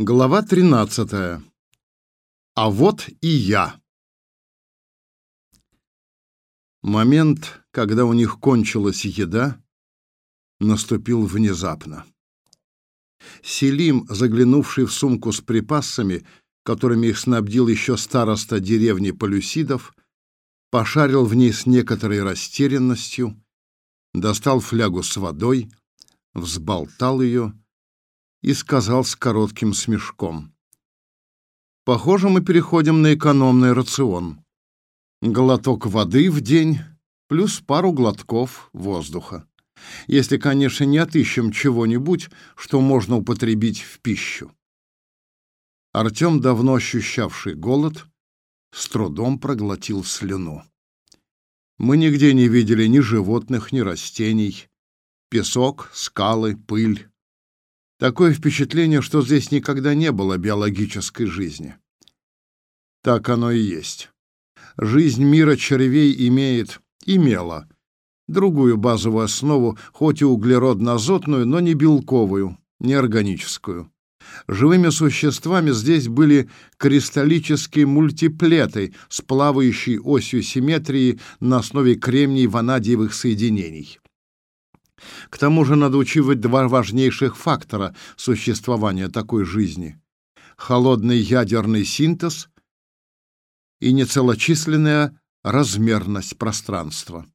Глава 13. А вот и я. Момент, когда у них кончилась еда, наступил внезапно. Селим, заглянувший в сумку с припасами, которыми их снабдил еще староста деревни Полюсидов, пошарил в ней с некоторой растерянностью, достал флягу с водой, взболтал ее и сказал с коротким смешком. «Похоже, мы переходим на экономный рацион. Глоток воды в день плюс пару глотков воздуха. Если, конечно, не отыщем чего-нибудь, что можно употребить в пищу». Артем, давно ощущавший голод, с трудом проглотил слюну. Мы нигде не видели ни животных, ни растений. Песок, скалы, пыль. Такое впечатление, что здесь никогда не было биологической жизни. Так оно и есть. Жизнь мира червей имеет, имела, другую базовую основу, хоть и углеродно-азотную, но не белковую, не органическую. Живыми существами здесь были кристаллические мультиплеты с плавающей осью симметрии на основе кремний-ванадиевых соединений. К тому же надо учитывать два важнейших фактора существования такой жизни. Холодный ядерный синтез и нецелочисленная размерность пространства.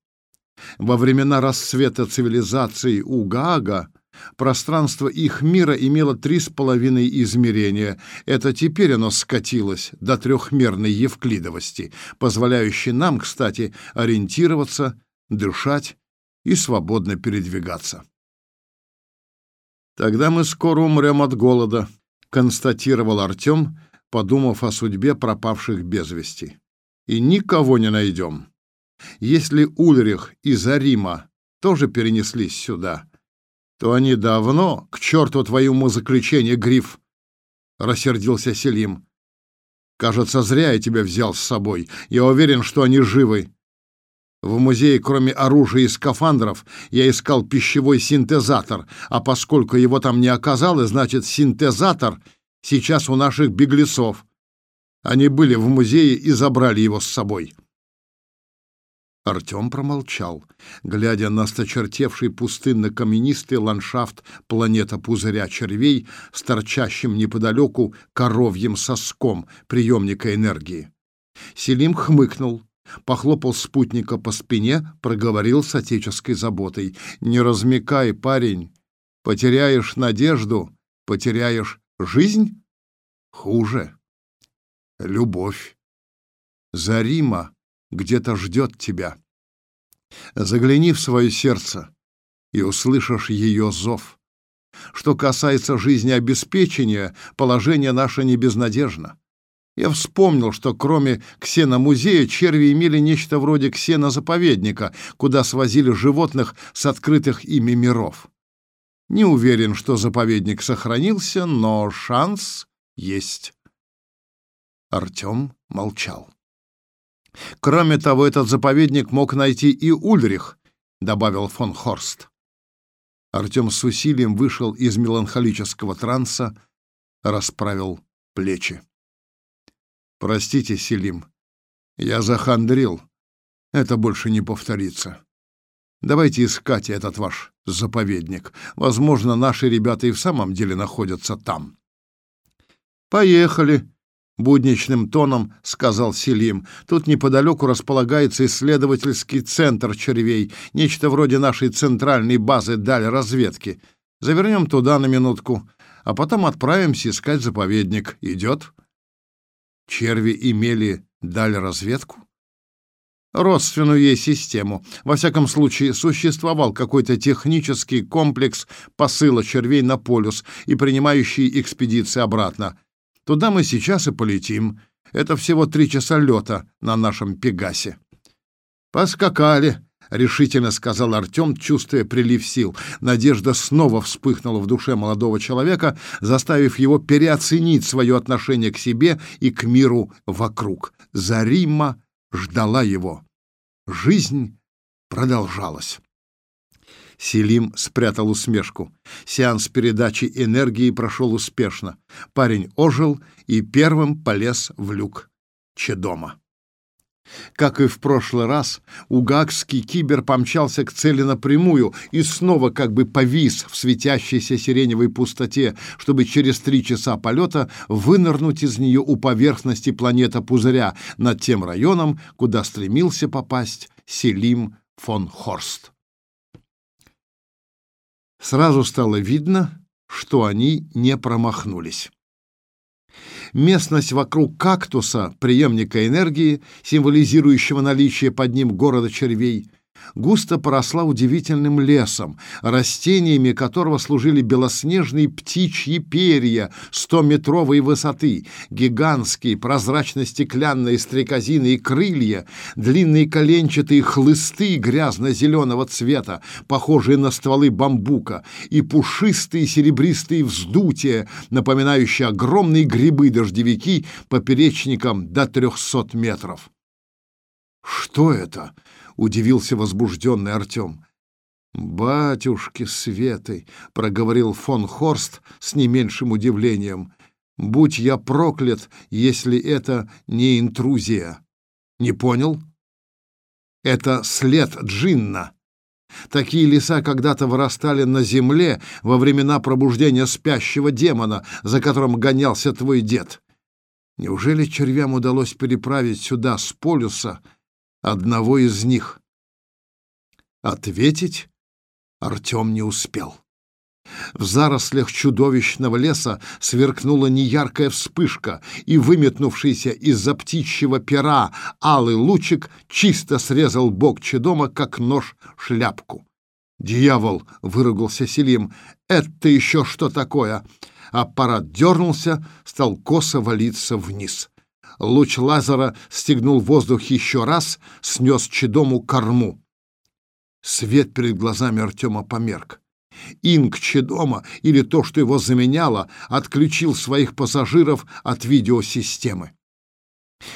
Во времена расцвета цивилизации у Гаага пространство их мира имело три с половиной измерения. Это теперь оно скатилось до трехмерной евклидовости, позволяющей нам, кстати, ориентироваться, дышать и свободно передвигаться. «Тогда мы скоро умрем от голода», — констатировал Артем, подумав о судьбе пропавших без вести. «И никого не найдем. Если Ульрих и Зарима тоже перенеслись сюда, то они давно, к черту твоему заключение, Гриф!» — рассердился Селим. «Кажется, зря я тебя взял с собой. Я уверен, что они живы. В музее, кроме оружия и скафандров, я искал пищевой синтезатор, а поскольку его там не оказалось, значит, синтезатор сейчас у наших беглецов. Они были в музее и забрали его с собой. Артем промолчал, глядя на сточертевший пустынно-каменистый ландшафт планета пузыря червей с торчащим неподалеку коровьим соском приемника энергии. Селим хмыкнул, Похлопал спутника по спине, проговорил с отеческой заботой. «Не размекай, парень. Потеряешь надежду, потеряешь жизнь? Хуже. Любовь. Зарима где-то ждет тебя. Загляни в свое сердце и услышишь ее зов. Что касается жизнеобеспечения, положение наше не безнадежно. Я вспомнил, что кроме ксеномузея черви имели нечто вроде ксенозаповедника, куда свозили животных с открытых ими миров. Не уверен, что заповедник сохранился, но шанс есть. Артем молчал. Кроме того, этот заповедник мог найти и Ульрих, добавил фон Хорст. Артем с усилием вышел из меланхолического транса, расправил плечи. Простите, Селим. Я захандрил. Это больше не повторится. Давайте искать этот ваш заповедник. Возможно, наши ребята и в самом деле находятся там. Поехали, будничным тоном сказал Селим. Тут неподалеку располагается исследовательский центр червей, нечто вроде нашей центральной базы даль разведки. Завернем туда на минутку, а потом отправимся искать заповедник. Идет? Черви имели даль разведку? Родственную ей систему. Во всяком случае, существовал какой-то технический комплекс посыла червей на полюс и принимающий экспедиции обратно. Туда мы сейчас и полетим. Это всего три часа лета на нашем Пегасе. Поскакали, решительно сказал Артем, чувствуя прилив сил. Надежда снова вспыхнула в душе молодого человека, заставив его переоценить свое отношение к себе и к миру вокруг. Зарима ждала его. Жизнь продолжалась. Селим спрятал усмешку. Сеанс передачи энергии прошел успешно. Парень ожил и первым полез в люк Чедома. Как и в прошлый раз, угакский кибер помчался к цели напрямую и снова как бы повис в светящейся сиреневой пустоте, чтобы через три часа полета вынырнуть из нее у поверхности планета-пузыря над тем районом, куда стремился попасть Селим фон Хорст. Сразу стало видно, что они не промахнулись. Местность вокруг кактуса, преемника энергии, символизирующего наличие под ним города червей, густо поросла удивительным лесом, растениями которого служили белоснежные птичьи перья стометровой высоты, гигантские прозрачно-стеклянные стрекозиные крылья, длинные коленчатые хлысты грязно-зеленого цвета, похожие на стволы бамбука, и пушистые серебристые вздутия, напоминающие огромные грибы-дождевики поперечником до трехсот метров. «Что это?» — удивился возбужденный Артем. «Батюшки Светы!» — проговорил фон Хорст с не меньшим удивлением. «Будь я проклят, если это не интрузия!» «Не понял?» «Это след Джинна!» Такие леса когда-то вырастали на земле во времена пробуждения спящего демона, за которым гонялся твой дед. Неужели червям удалось переправить сюда с полюса одного из них. Ответить Артем не успел. В зарослях чудовищного леса сверкнула неяркая вспышка, и выметнувшийся из-за птичьего пера алый лучик чисто срезал бок Чедома, как нож шляпку. «Дьявол!» — выругался Селим. «Это еще что такое?» Аппарат дернулся, стал косо валиться вниз. Луч лазера стегнул воздух еще раз, снес Чедому корму. Свет перед глазами Артема померк. Инг Чедома, или то, что его заменяло, отключил своих пассажиров от видеосистемы.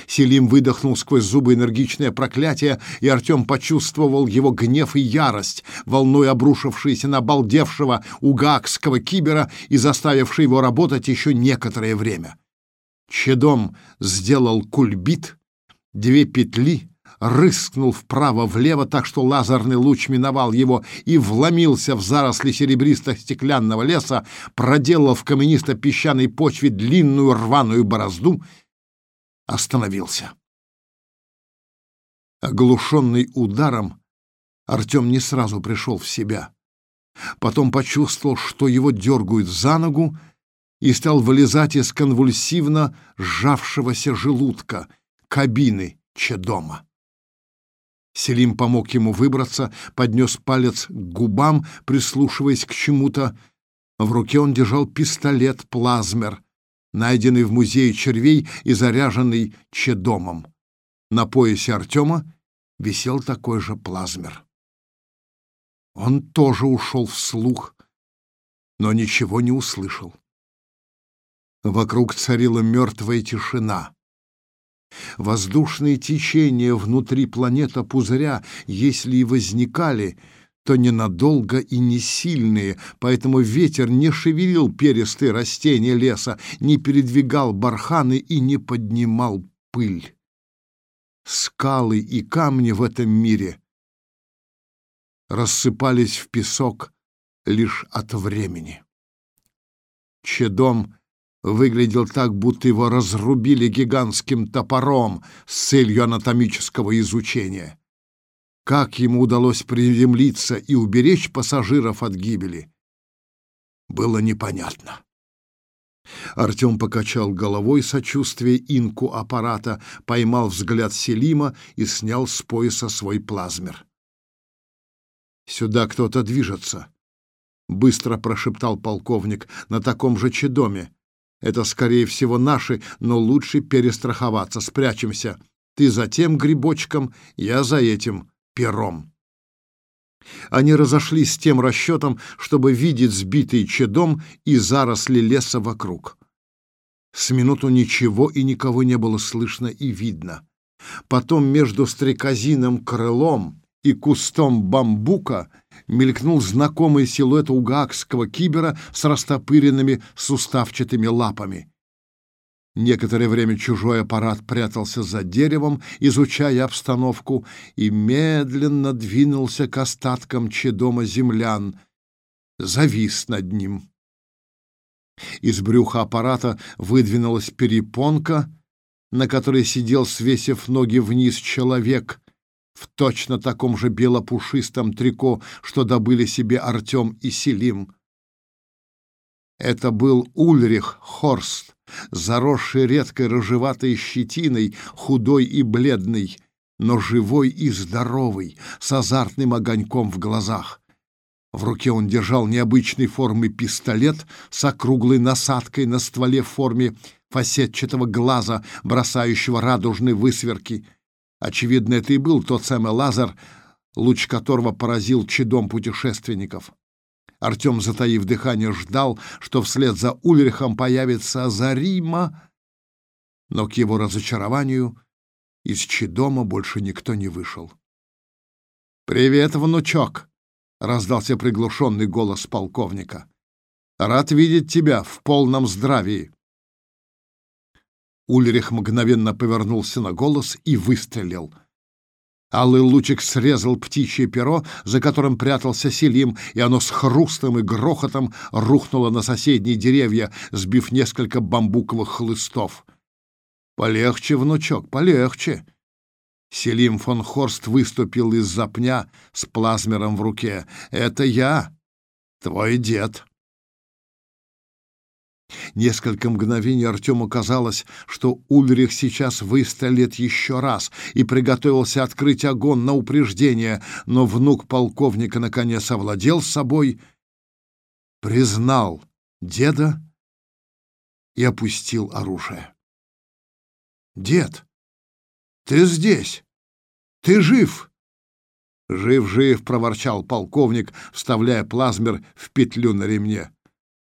Селим выдохнул сквозь зубы энергичное проклятие, и Артем почувствовал его гнев и ярость, волной обрушившиеся на балдевшего угакского кибера и заставившие его работать еще некоторое время. Чедом сделал кульбит, две петли, рыскнул вправо-влево, так что лазерный луч миновал его и вломился в заросли серебристо-стеклянного леса, проделал в каменисто-песчаной почве длинную рваную борозду, остановился. Оглушенный ударом, Артем не сразу пришел в себя. Потом почувствовал, что его дергают за ногу, и стал вылезать из конвульсивно сжавшегося желудка кабины Чедома. Селим помог ему выбраться, поднес палец к губам, прислушиваясь к чему-то. В руке он держал пистолет-плазмер, найденный в музее червей и заряженный Чедомом. На поясе Артема висел такой же плазмер. Он тоже ушел вслух, но ничего не услышал. Вокруг царила мертвая тишина. Воздушные течения внутри планета-пузыря, если и возникали, то ненадолго и не сильные, поэтому ветер не шевелил перистые растения леса, не передвигал барханы и не поднимал пыль. Скалы и камни в этом мире рассыпались в песок лишь от времени. Чедом выглядел так, будто его разрубили гигантским топором с целью анатомического изучения. Как ему удалось приземлиться и уберечь пассажиров от гибели, было непонятно. Артем покачал головой сочувствие инку аппарата, поймал взгляд Селима и снял с пояса свой плазмер. «Сюда кто-то движется», — быстро прошептал полковник, — «на таком же чедоме. Это, скорее всего, наши, но лучше перестраховаться. Спрячемся. Ты за тем грибочком, я за этим пером. Они разошлись с тем расчетом, чтобы видеть сбитый чедом и заросли леса вокруг. С минуту ничего и никого не было слышно и видно. Потом между стрекозиным крылом и кустом бамбука мелькнул знакомый силуэт угакского кибера с растопыренными суставчатыми лапами. Некоторое время чужой аппарат прятался за деревом, изучая обстановку, и медленно двинулся к остаткам чедома землян, завис над ним. Из брюха аппарата выдвинулась перепонка, на которой сидел, свесив ноги вниз, человек в точно таком же белопушистом трико, что добыли себе Артем и Селим. Это был Ульрих Хорст, заросший редкой рыжеватой щетиной, худой и бледный, но живой и здоровый, с азартным огоньком в глазах. В руке он держал необычной формы пистолет с округлой насадкой на стволе в форме фасетчатого глаза, бросающего радужные высверки. Очевидно, это и был тот самый лазер, луч которого поразил чедом путешественников. Артем, затаив дыхание, ждал, что вслед за Ульрихом появится Зарима, но к его разочарованию из Чедома больше никто не вышел. «Привет, внучок!» — раздался приглушенный голос полковника. «Рад видеть тебя в полном здравии!» Ульрих мгновенно повернулся на голос и выстрелил — Алый лучик срезал птичье перо, за которым прятался Селим, и оно с хрустом и грохотом рухнуло на соседние деревья, сбив несколько бамбуковых хлыстов. «Полегче, внучок, полегче!» Селим фон Хорст выступил из-за пня с плазмером в руке. «Это я, твой дед!» Несколько мгновений Артему казалось, что Ульрих сейчас выстрелит еще раз и приготовился открыть огонь на упреждение, но внук полковника наконец овладел собой, признал деда и опустил оружие. «Дед, ты здесь! Ты жив!» «Жив-жив!» — проворчал полковник, вставляя плазмер в петлю на ремне.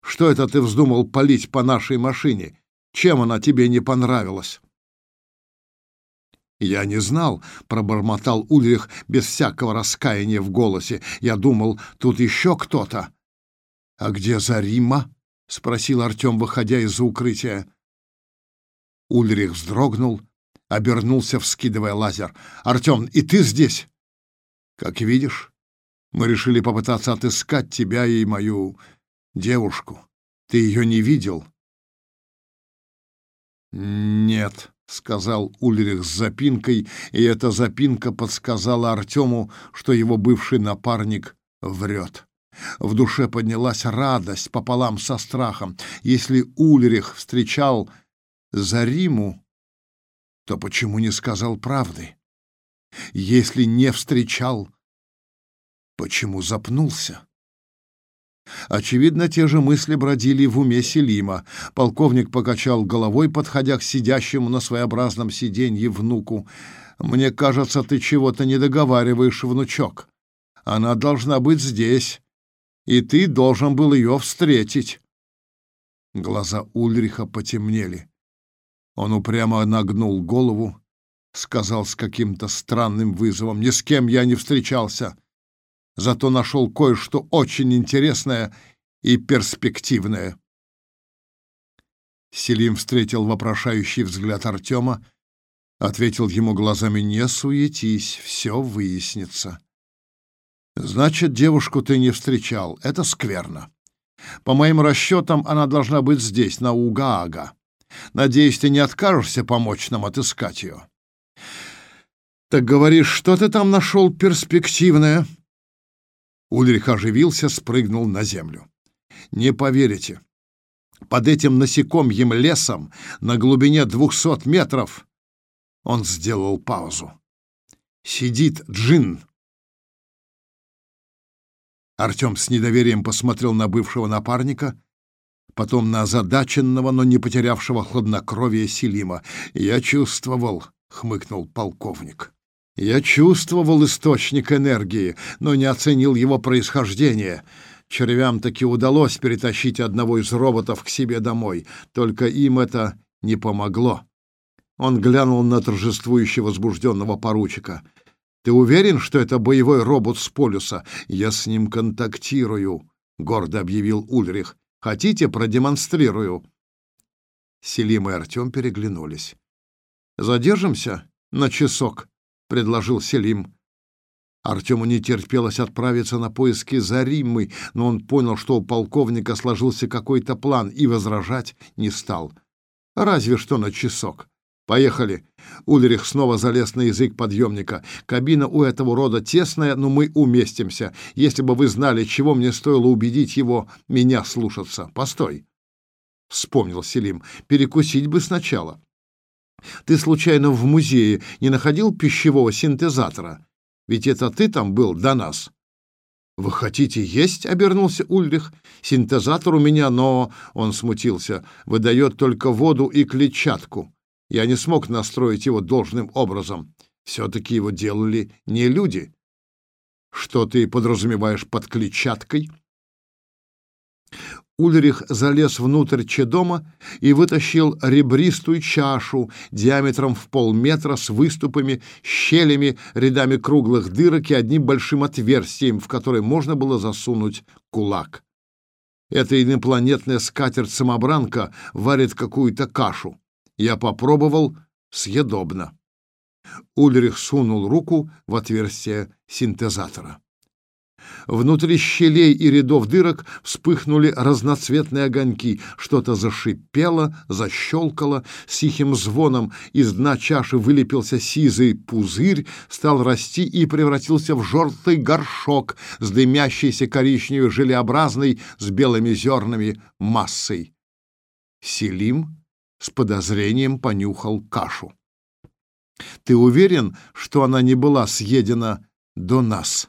Что это ты вздумал палить по нашей машине? Чем она тебе не понравилась?» «Я не знал», — пробормотал Ульрих без всякого раскаяния в голосе. «Я думал, тут еще кто-то». «А где Зарима?» — спросил Артем, выходя из-за укрытия. Ульрих вздрогнул, обернулся, вскидывая лазер. «Артем, и ты здесь?» «Как видишь, мы решили попытаться отыскать тебя и мою девушку. Ты ее не видел?» «Нет», — сказал Ульрих с запинкой, и эта запинка подсказала Артему, что его бывший напарник врет. В душе поднялась радость пополам со страхом. Если Ульрих встречал Зариму, то почему не сказал правды? Если не встречал, почему запнулся? Очевидно, те же мысли бродили в уме Селима. Полковник покачал головой, подходя к сидящему на своеобразном сиденье внуку. «Мне кажется, ты чего-то не договариваешь, внучок. Она должна быть здесь, и ты должен был ее встретить». Глаза Ульриха потемнели. Он упрямо нагнул голову, сказал с каким-то странным вызовом, «Ни с кем я не встречался» зато нашел кое-что очень интересное и перспективное. Селим встретил вопрошающий взгляд Артема, ответил ему глазами «Не суетись, все выяснится». «Значит, девушку ты не встречал. Это скверно. По моим расчетам, она должна быть здесь, на Угаага. Надеюсь, ты не откажешься помочь нам отыскать ее». «Так говоришь, что ты там нашел перспективное?» Ульрих оживился, спрыгнул на землю. «Не поверите, под этим насекомьим лесом на глубине двухсот метров он сделал паузу. Сидит джин. Артем с недоверием посмотрел на бывшего напарника, потом на озадаченного, но не потерявшего хладнокровия Селима. «Я чувствовал», — хмыкнул полковник. Я чувствовал источник энергии, но не оценил его происхождение. Червям таки удалось перетащить одного из роботов к себе домой, только им это не помогло. Он глянул на торжествующе возбужденного поручика. Ты уверен, что это боевой робот с полюса? Я с ним контактирую, гордо объявил Ульрих. Хотите, продемонстрирую? Селим и Артем переглянулись. Задержимся на часок, предложил Селим. Артему не терпелось отправиться на поиски Заримы, но он понял, что у полковника сложился какой-то план и возражать не стал. Разве что на часок. Поехали. Ульрих снова залез на язык подъемника. Кабина у этого рода тесная, но мы уместимся. Если бы вы знали, чего мне стоило убедить его меня слушаться. Постой. Вспомнил Селим. Перекусить бы сначала. Ты случайно в музее не находил пищевого синтезатора? Ведь это ты там был до нас. Вы хотите есть? обернулся Ульрих. Синтезатор у меня, но он смутился. Выдает только воду и клетчатку. Я не смог настроить его должным образом. Все-таки его делали не люди. Что ты подразумеваешь под клетчаткой? Ульрих залез внутрь чедома и вытащил ребристую чашу диаметром в полметра с выступами, щелями, рядами круглых дырок и одним большим отверстием, в которое можно было засунуть кулак. Эта инопланетная скатерть-самобранка варит какую-то кашу. Я попробовал, съедобно. Ульрих сунул руку в отверстие синтезатора. Внутри щелей и рядов дырок вспыхнули разноцветные огоньки. Что-то зашипело, защелкало. С тихим звоном из дна чаши вылепился сизый пузырь, стал расти и превратился в желтый горшок с дымящейся коричневой желеобразной с белыми зернами массой. Селим с подозрением понюхал кашу. Ты уверен, что она не была съедена до нас?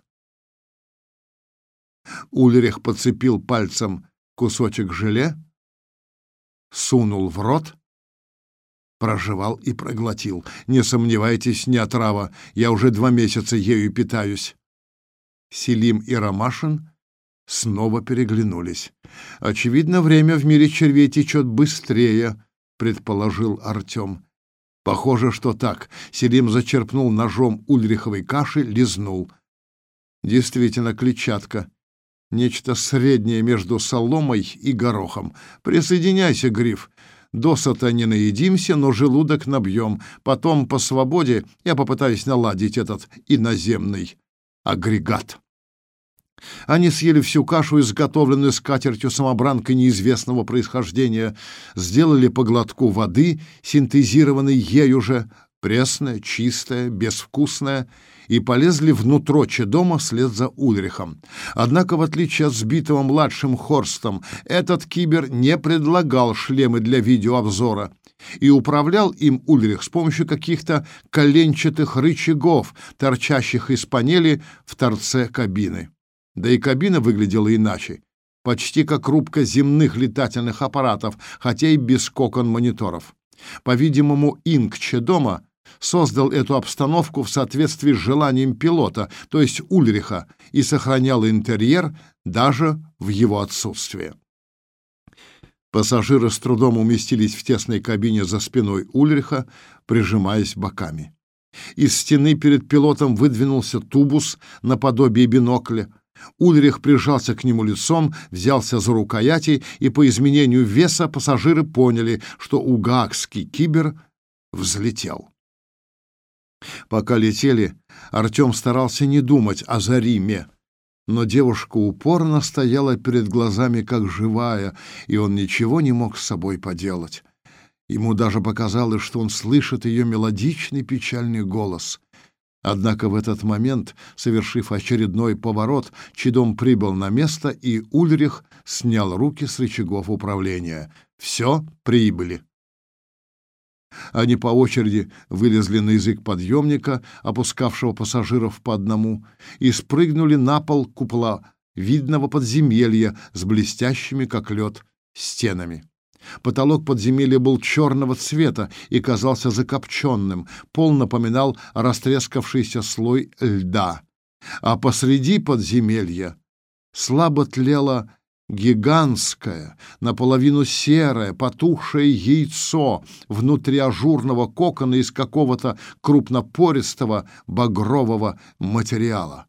Ульрих подцепил пальцем кусочек желе, сунул в рот, прожевал и проглотил. Не сомневайтесь, не отрава, я уже два месяца ею питаюсь. Селим и Ромашин снова переглянулись. Очевидно, время в мире червей течет быстрее, предположил Артем. Похоже, что так. Селим зачерпнул ножом ульриховой каши, лизнул. Действительно, клетчатка. Нечто среднее между соломой и горохом. Присоединяйся, Гриф. Досыта не наедимся, но желудок набьем. Потом по свободе я попытаюсь наладить этот иноземный агрегат. Они съели всю кашу, изготовленную скатертью самобранкой неизвестного происхождения, сделали по глотку воды, синтезированной ею же, пресная, чистая, безвкусная, и полезли внутрь дома вслед за Ульрихом. Однако, в отличие от сбитого младшим Хорстом, этот кибер не предлагал шлемы для видеообзора, и управлял им Ульрих с помощью каких-то коленчатых рычагов, торчащих из панели в торце кабины. Да и кабина выглядела иначе, почти как рубка земных летательных аппаратов, хотя и без кокон-мониторов. По-видимому, Инк Чедома создал эту обстановку в соответствии с желанием пилота, то есть Ульриха, и сохранял интерьер даже в его отсутствие. Пассажиры с трудом уместились в тесной кабине за спиной Ульриха, прижимаясь боками. Из стены перед пилотом выдвинулся тубус наподобие бинокля, Ульрих прижался к нему лицом, взялся за рукояти, и по изменению веса пассажиры поняли, что угаагский кибер взлетел. Пока летели, Артем старался не думать о Зариме, но девушка упорно стояла перед глазами как живая, и он ничего не мог с собой поделать. Ему даже показалось, что он слышит ее мелодичный печальный голос. Однако в этот момент, совершив очередной поворот, Чидом прибыл на место, и Ульрих снял руки с рычагов управления. Все, прибыли. Они по очереди вылезли на язык подъемника, опускавшего пассажиров по одному, и спрыгнули на пол купола видного подземелья с блестящими, как лед, стенами. Потолок подземелья был черного цвета и казался закопченным, пол напоминал растрескавшийся слой льда. А посреди подземелья слабо тлела гигантское, наполовину серое, потухшее яйцо внутри ажурного кокона из какого-то крупнопористого багрового материала.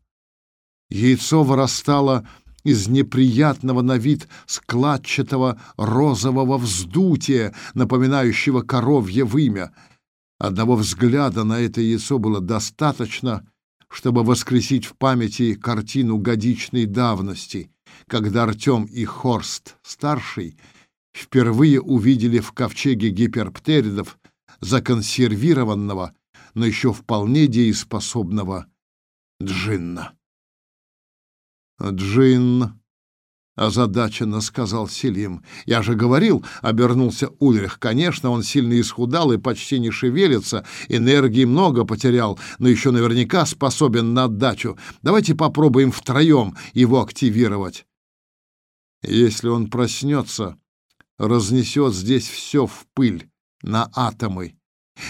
Яйцо вырастало из неприятного на вид складчатого розового вздутия, напоминающего коровье вымя. Одного взгляда на это яйцо было достаточно, чтобы воскресить в памяти картину годичной давности, когда Артем и Хорст-старший впервые увидели в ковчеге гиперптеридов законсервированного, но еще вполне дееспособного джинна. «Джин», — озадаченно сказал Селим. «Я же говорил», — обернулся Ульрих. «Конечно, он сильно исхудал и почти не шевелится, энергии много потерял, но еще наверняка способен на отдачу. Давайте попробуем втроем его активировать». «Если он проснется, разнесет здесь все в пыль, на атомы»,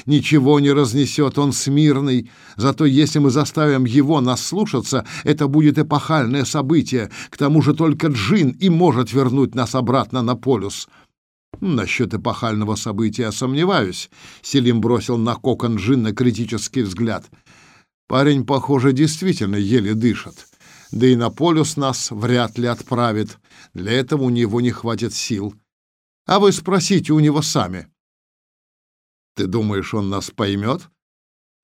Ничего не разнесет, он смирный. Зато если мы заставим его нас слушаться, это будет эпохальное событие. К тому же только Джин и может вернуть нас обратно на полюс. Насчет эпохального события сомневаюсь. Селим бросил на кокон Джинна критический взгляд. Парень, похоже, действительно еле дышит. Да и на полюс нас вряд ли отправит. Для этого у него не хватит сил. А вы спросите у него сами. Ты думаешь, он нас поймет?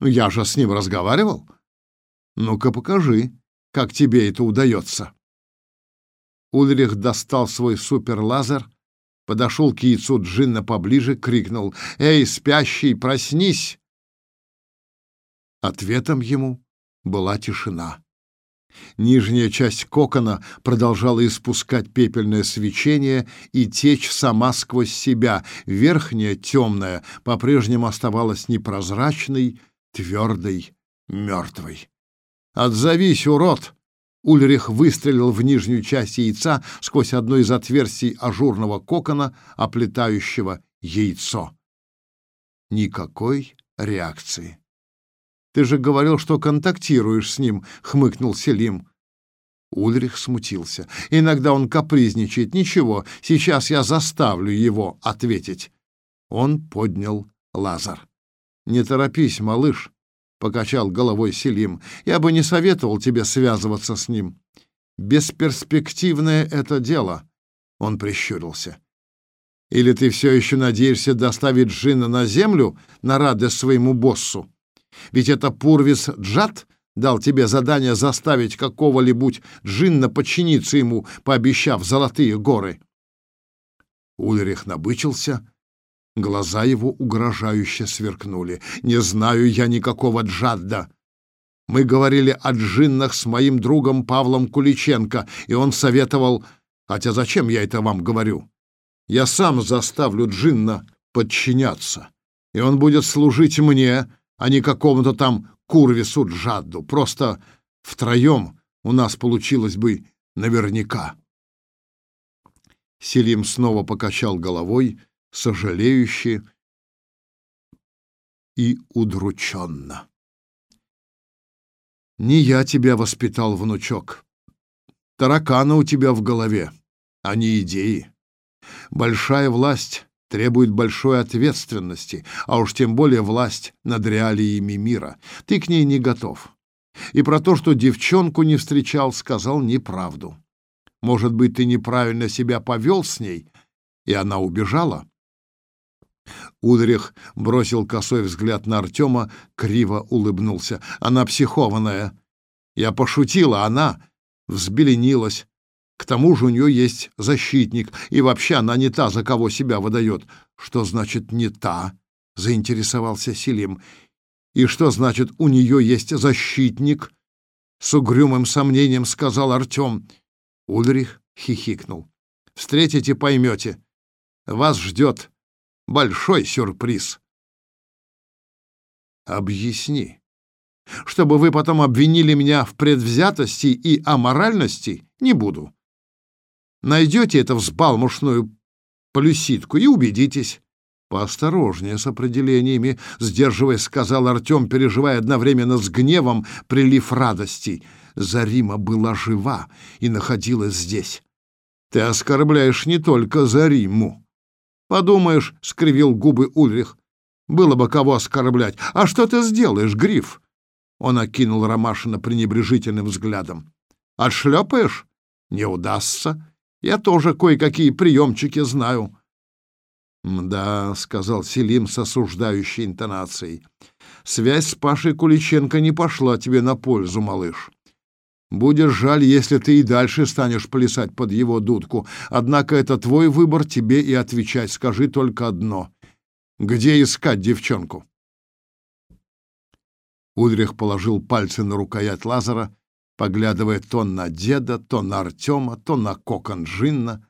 Ну, я же с ним разговаривал. Ну-ка покажи, как тебе это удается. Ульрих достал свой суперлазер, подошел к яйцу Джинна поближе, крикнул «Эй, спящий, проснись!» Ответом ему была тишина. Нижняя часть кокона продолжала испускать пепельное свечение и течь сама сквозь себя. Верхняя, темная, по-прежнему оставалась непрозрачной, твердой, мертвой. «Отзовись, урод!» Ульрих выстрелил в нижнюю часть яйца сквозь одно из отверстий ажурного кокона, оплетающего яйцо. Никакой реакции. Ты же говорил, что контактируешь с ним, хмыкнул Селим. Ульрих смутился. Иногда он капризничает. Ничего, сейчас я заставлю его ответить. Он поднял лазер. Не торопись, малыш, покачал головой Селим. Я бы не советовал тебе связываться с ним. Бесперспективное это дело. Он прищурился. Или ты все еще надеешься доставить Джина на землю на радость своему боссу? Ведь это Пурвис Джат дал тебе задание заставить какого-нибудь джинна подчиниться ему, пообещав золотые горы. Ульрих набычился, глаза его угрожающе сверкнули. «Не знаю я никакого Джадда. Мы говорили о джиннах с моим другом Павлом Куличенко, и он советовал... Хотя зачем я это вам говорю? Я сам заставлю джинна подчиняться, и он будет служить мне, а не какому-то там Курвису Джадду. Просто втроем у нас получилось бы наверняка. Селим снова покачал головой, сожалеюще и удрученно. «Не я тебя воспитал, внучок. Тараканы у тебя в голове, а не идеи. Большая власть требует большой ответственности, а уж тем более власть над реалиями мира. Ты к ней не готов. И про то, что девчонку не встречал, сказал неправду. Может быть, ты неправильно себя повел с ней, и она убежала? Удрих бросил косой взгляд на Артема, криво улыбнулся. Она психованная. Я пошутила, она взбеленилась, к тому же у нее есть защитник, и вообще она не та, за кого себя выдает. Что значит «не та»? — заинтересовался Селим. И что значит «у нее есть защитник»? С угрюмым сомнением сказал Артем. Ульрих хихикнул. Встретите, поймете. Вас ждет большой сюрприз. Объясни. Чтобы вы потом обвинили меня в предвзятости и аморальности, не буду. Найдете это взбалмошную полюситку и убедитесь. Поосторожнее с определениями, сдерживаясь, сказал Артем, переживая одновременно с гневом прилив радости. Зарима была жива и находилась здесь. Ты оскорбляешь не только Зариму. Подумаешь, скривил губы Ульрих. Было бы кого оскорблять. А что ты сделаешь, Гриф? Он окинул Ромашина пренебрежительным взглядом. Отшлепаешь? Не удастся. Я тоже кое-какие приемчики знаю. «Да», — сказал Селим с осуждающей интонацией, — «связь с Пашей Куличенко не пошла тебе на пользу, малыш. Будет жаль, если ты и дальше станешь плясать под его дудку. Однако это твой выбор, тебе и отвечать. Скажи только одно. Где искать девчонку?» Ульрих положил пальцы на рукоять лазера, поглядывая то на деда, то на Артема, то на кокон Джинна.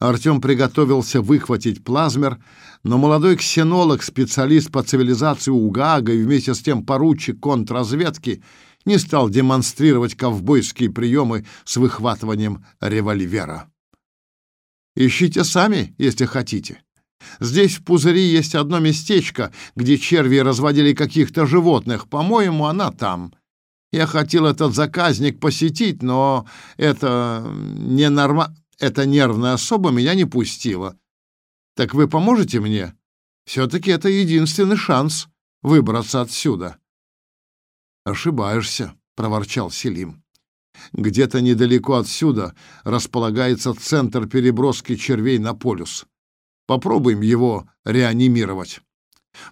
Артем приготовился выхватить плазмер, но молодой ксенолог, специалист по цивилизации Угага и вместе с тем поручик контрразведки, не стал демонстрировать ковбойские приемы с выхватыванием револьвера. «Ищите сами, если хотите. Здесь в пузыре есть одно местечко, где черви разводили каких-то животных. По-моему, она там. Я хотел этот заказник посетить, но это ненормально...» эта нервная особа меня не пустила. Так вы поможете мне? Все-таки это единственный шанс выбраться отсюда. Ошибаешься, проворчал Селим. Где-то недалеко отсюда располагается центр переброски червей на полюс. Попробуем его реанимировать.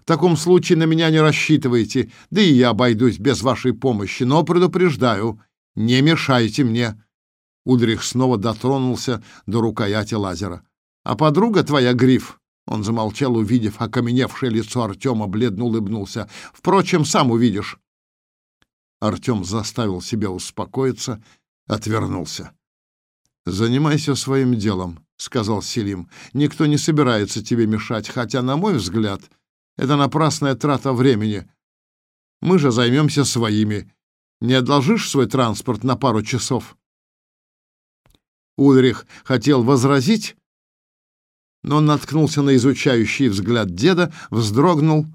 В таком случае на меня не рассчитывайте, да и я обойдусь без вашей помощи, но предупреждаю, не мешайте мне. Ульрих снова дотронулся до рукояти лазера. «А подруга твоя, Гриф?» Он замолчал, увидев окаменевшее лицо Артема, бледно улыбнулся. «Впрочем, сам увидишь». Артем заставил себя успокоиться, отвернулся. «Занимайся своим делом», — сказал Селим. «Никто не собирается тебе мешать, хотя, на мой взгляд, это напрасная трата времени. Мы же займемся своими. Не одолжишь свой транспорт на пару часов?» Ульрих хотел возразить, но наткнулся на изучающий взгляд деда, вздрогнул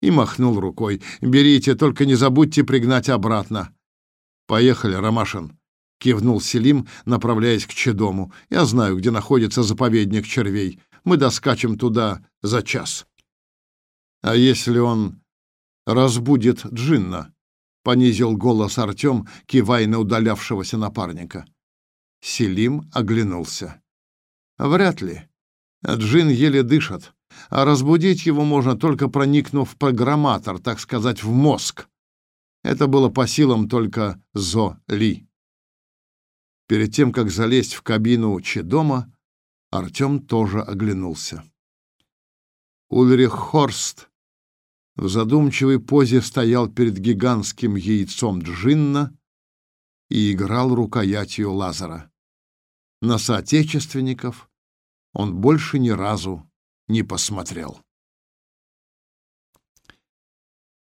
и махнул рукой. «Берите, только не забудьте пригнать обратно». «Поехали, Ромашин», — кивнул Селим, направляясь к Чедому. «Я знаю, где находится заповедник червей. Мы доскачем туда за час». «А если он разбудит Джинна?» — понизил голос Артем, кивая на удалявшегося напарника. Селим оглянулся. Вряд ли. Джин еле дышит, а разбудить его можно только проникнув в программатор, так сказать, в мозг. Это было по силам только Зо Ли. Перед тем, как залезть в кабину Чедома, Артем тоже оглянулся. Ульрих Хорст в задумчивой позе стоял перед гигантским яйцом Джинна и играл рукоятью лазера. На соотечественников он больше ни разу не посмотрел.